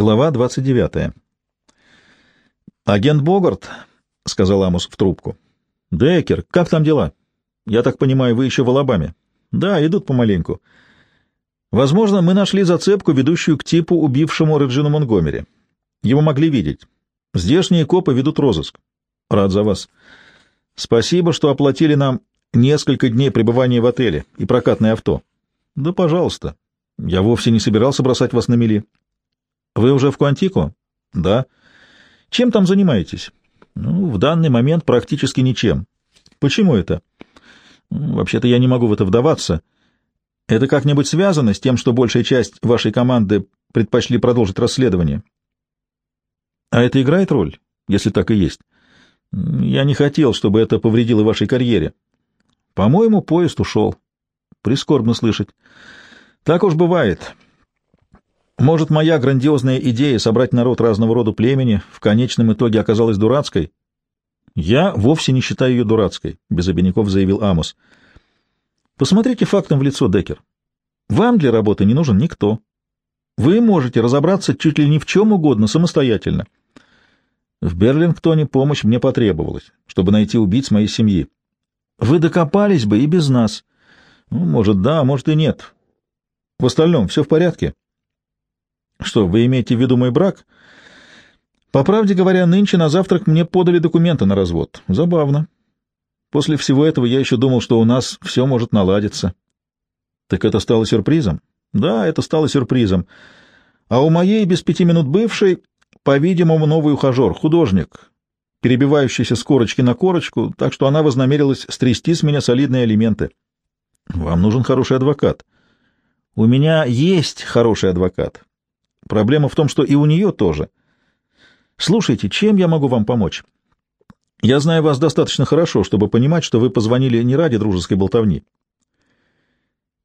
Глава 29. «Агент Богарт», — сказал Амус в трубку. «Деккер, как там дела? Я так понимаю, вы еще в Алабаме?» «Да, идут помаленьку. Возможно, мы нашли зацепку, ведущую к типу, убившему Реджину Монгомери. Его могли видеть. Здешние копы ведут розыск. Рад за вас. Спасибо, что оплатили нам несколько дней пребывания в отеле и прокатное авто. Да, пожалуйста. Я вовсе не собирался бросать вас на мели. Вы уже в Куантико? Да. Чем там занимаетесь? Ну, в данный момент практически ничем. Почему это? Вообще-то я не могу в это вдаваться. Это как-нибудь связано с тем, что большая часть вашей команды предпочли продолжить расследование? А это играет роль, если так и есть? Я не хотел, чтобы это повредило вашей карьере. По-моему, поезд ушел. Прискорбно слышать. Так уж бывает. Может, моя грандиозная идея собрать народ разного рода племени в конечном итоге оказалась дурацкой? Я вовсе не считаю ее дурацкой, — без обиняков заявил Амос. Посмотрите фактом в лицо, Деккер. Вам для работы не нужен никто. Вы можете разобраться чуть ли не в чем угодно самостоятельно. В Берлингтоне помощь мне потребовалась, чтобы найти убийц моей семьи. Вы докопались бы и без нас. Ну, может, да, может и нет. В остальном все в порядке. — что, вы имеете в виду мой брак? По правде говоря, нынче на завтрак мне подали документы на развод. Забавно. После всего этого я еще думал, что у нас все может наладиться. Так это стало сюрпризом? Да, это стало сюрпризом. А у моей без пяти минут бывшей, по-видимому, новый ухажер, художник, перебивающийся с корочки на корочку, так что она вознамерилась стрясти с меня солидные элементы. Вам нужен хороший адвокат. У меня есть хороший адвокат. Проблема в том, что и у нее тоже. Слушайте, чем я могу вам помочь? Я знаю вас достаточно хорошо, чтобы понимать, что вы позвонили не ради дружеской болтовни.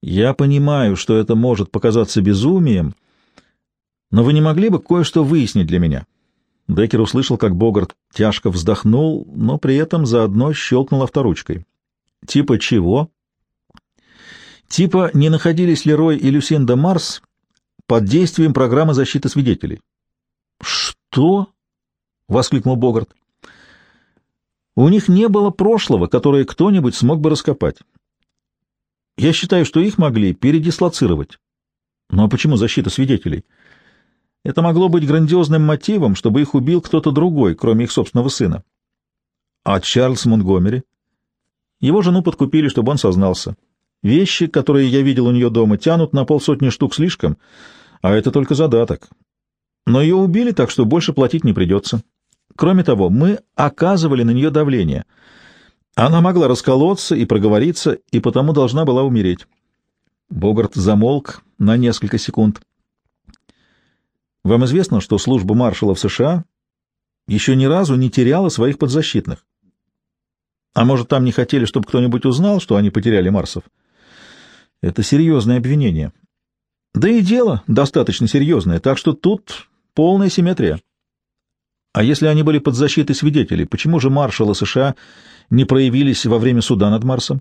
Я понимаю, что это может показаться безумием, но вы не могли бы кое-что выяснить для меня? Деккер услышал, как Богарт тяжко вздохнул, но при этом заодно щелкнул авторучкой. Типа чего? Типа не находились ли Рой и Люсинда Марс под действием программы защиты свидетелей. «Что?» — воскликнул Богарт. «У них не было прошлого, которое кто-нибудь смог бы раскопать. Я считаю, что их могли передислоцировать. А почему защита свидетелей? Это могло быть грандиозным мотивом, чтобы их убил кто-то другой, кроме их собственного сына. А Чарльз Монтгомери? Его жену подкупили, чтобы он сознался. Вещи, которые я видел у нее дома, тянут на полсотни штук слишком, а это только задаток. Но ее убили, так что больше платить не придется. Кроме того, мы оказывали на нее давление. Она могла расколоться и проговориться, и потому должна была умереть. Богарт замолк на несколько секунд. Вам известно, что служба маршала в США еще ни разу не теряла своих подзащитных? А может, там не хотели, чтобы кто-нибудь узнал, что они потеряли Марсов? — это серьезное обвинение. Да и дело достаточно серьезное, так что тут полная симметрия. А если они были под защитой свидетелей, почему же маршалы США не проявились во время суда над Марсом?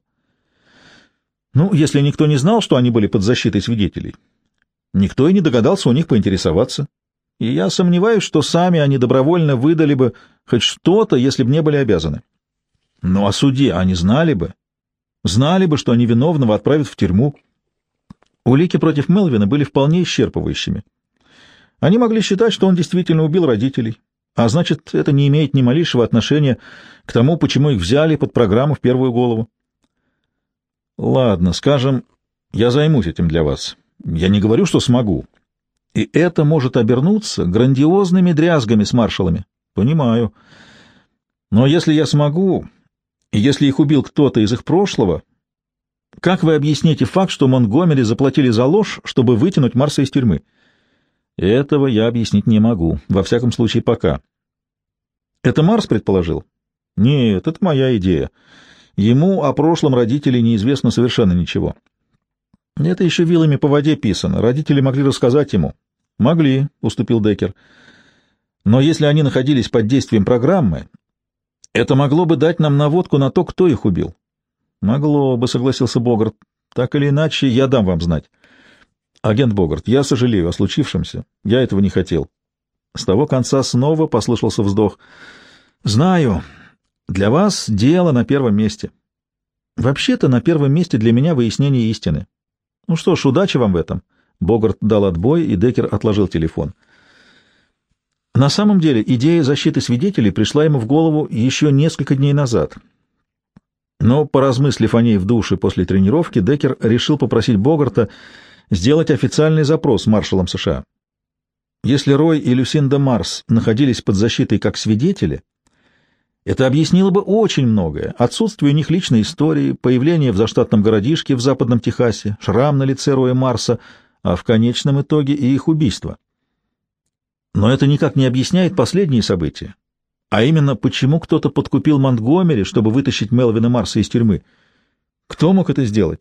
Ну, если никто не знал, что они были под защитой свидетелей, никто и не догадался у них поинтересоваться. И я сомневаюсь, что сами они добровольно выдали бы хоть что-то, если бы не были обязаны. Но о суде они знали бы, Знали бы, что они виновного отправят в тюрьму. Улики против Мелвина были вполне исчерпывающими. Они могли считать, что он действительно убил родителей, а значит, это не имеет ни малейшего отношения к тому, почему их взяли под программу в первую голову. Ладно, скажем, я займусь этим для вас. Я не говорю, что смогу. И это может обернуться грандиозными дрязгами с маршалами. Понимаю. Но если я смогу, если их убил кто-то из их прошлого, как вы объясните факт, что Монгомери заплатили за ложь, чтобы вытянуть Марса из тюрьмы? Этого я объяснить не могу, во всяком случае пока. Это Марс предположил? Нет, это моя идея. Ему о прошлом родителей неизвестно совершенно ничего. Это еще вилами по воде писано. Родители могли рассказать ему. Могли, уступил Деккер. Но если они находились под действием программы, это могло бы дать нам наводку на то, кто их убил. Могло бы, согласился Богарт. Так или иначе, я дам вам знать. Агент Богарт, я сожалею о случившемся. Я этого не хотел. С того конца снова послышался вздох. «Знаю. Для вас дело на первом месте. Вообще-то на первом месте для меня выяснение истины. Ну что ж, удачи вам в этом». Богарт дал отбой, и Деккер отложил телефон. На самом деле идея защиты свидетелей пришла ему в голову еще несколько дней назад. Но, поразмыслив о ней в душе после тренировки, Деккер решил попросить Богарта сделать официальный запрос маршалам США. Если Рой и Люсинда Марс находились под защитой как свидетели, это объяснило бы очень многое. Отсутствие у них личной истории, появление в заштатном городишке в западном Техасе, шрам на лице Роя Марса, а в конечном итоге и их убийство. Но это никак не объясняет последние события. А именно, почему кто-то подкупил Монтгомери, чтобы вытащить Мелвина Марса из тюрьмы. Кто мог это сделать?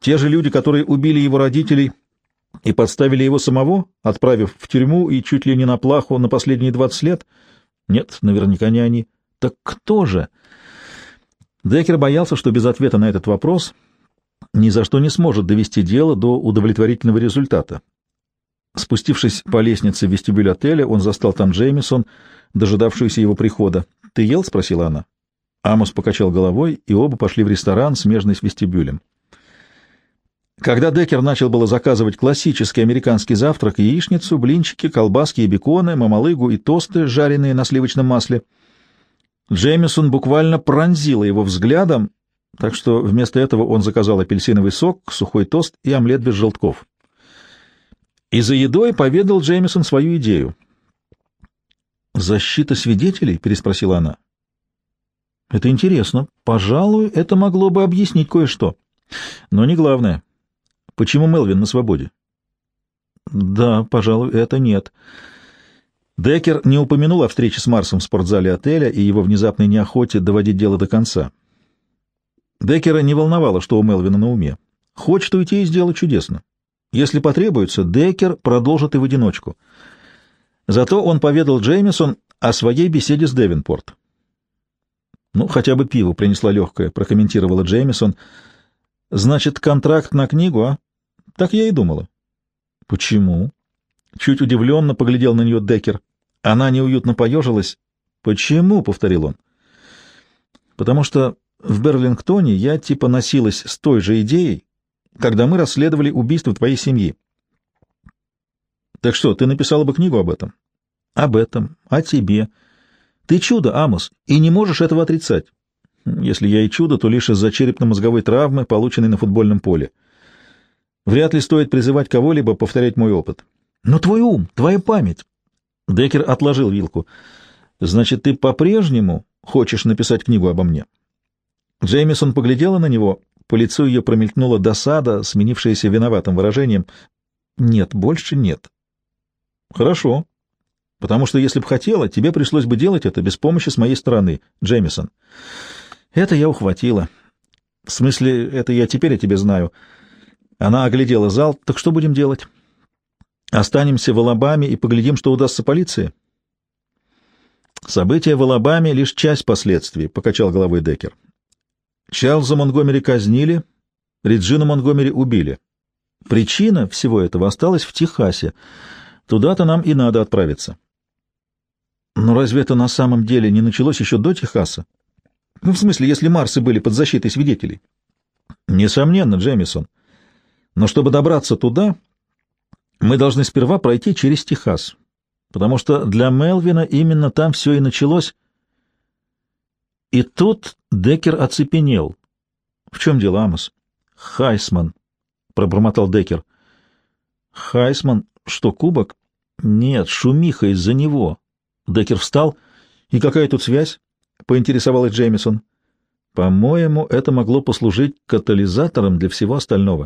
Те же люди, которые убили его родителей и подставили его самого, отправив в тюрьму и чуть ли не на плаху на последние двадцать лет? Нет, наверняка не они. Так кто же? Деккер боялся, что без ответа на этот вопрос ни за что не сможет довести дело до удовлетворительного результата. Спустившись по лестнице в вестибюль отеля, он застал там Джеймисон, дожидавшуюся его прихода. «Ты ел?» — спросила она. Амос покачал головой, и оба пошли в ресторан, смежный с вестибюлем. Когда Деккер начал было заказывать классический американский завтрак, яичницу, блинчики, колбаски и беконы, мамалыгу и тосты, жареные на сливочном масле, Джеймисон буквально пронзила его взглядом, так что вместо этого он заказал апельсиновый сок, сухой тост и омлет без желтков. И за едой поведал Джеймисон свою идею. «Защита свидетелей?» — переспросила она. «Это интересно. Пожалуй, это могло бы объяснить кое-что. Но не главное. Почему Мелвин на свободе?» «Да, пожалуй, это нет». Деккер не упомянул о встрече с Марсом в спортзале отеля и его внезапной неохоте доводить дело до конца. Деккера не волновало, что у Мелвина на уме. Хочет уйти и сделать чудесно. Если потребуется, Деккер продолжит и в одиночку. Зато он поведал Джеймисон о своей беседе с Девинпорт. «Ну, хотя бы пиво принесла легкое», — прокомментировала Джеймисон. «Значит, контракт на книгу, а? Так я и думала». «Почему?» Чуть удивленно поглядел на нее Деккер. Она неуютно поежилась. «Почему?» — повторил он. «Потому что в Берлингтоне я типа носилась с той же идеей, когда мы расследовали убийство твоей семьи. Так что, ты написала бы книгу об этом? Об этом, о тебе. Ты чудо, Амос, и не можешь этого отрицать. Если я и чудо, то лишь из-за черепно-мозговой травмы, полученной на футбольном поле. Вряд ли стоит призывать кого-либо повторять мой опыт. Но твой ум, твоя память... Деккер отложил вилку. Значит, ты по-прежнему хочешь написать книгу обо мне? Джеймисон поглядела на него, по лицу ее промелькнула досада, сменившаяся виноватым выражением. «Нет, больше нет». «Хорошо. Потому что, если бы хотела, тебе пришлось бы делать это без помощи с моей стороны, Джеймисон. Это я ухватила. В смысле, это я теперь о тебе знаю». Она оглядела зал. «Так что будем делать? Останемся в Алабаме и поглядим, что удастся полиции?» «События в Алабаме — лишь часть последствий», — покачал головой Деккер. Чарльза Монгомери казнили, Реджина Монгомери убили. Причина всего этого осталась в Техасе. Туда-то нам и надо отправиться. Но разве это на самом деле не началось еще до Техаса? Ну, в смысле, если Марсы были под защитой свидетелей? Несомненно, Джемисон. Но чтобы добраться туда, мы должны сперва пройти через Техас, потому что для Мелвина именно там все и началось, и тут Деккер оцепенел. — В чем дело, Амос? — Хайсман, — пробормотал Деккер. — Хайсман? Что, кубок? — Нет, шумиха из-за него. Деккер встал. — И какая тут связь? — поинтересовалась Джеймисон. — По-моему, это могло послужить катализатором для всего остального.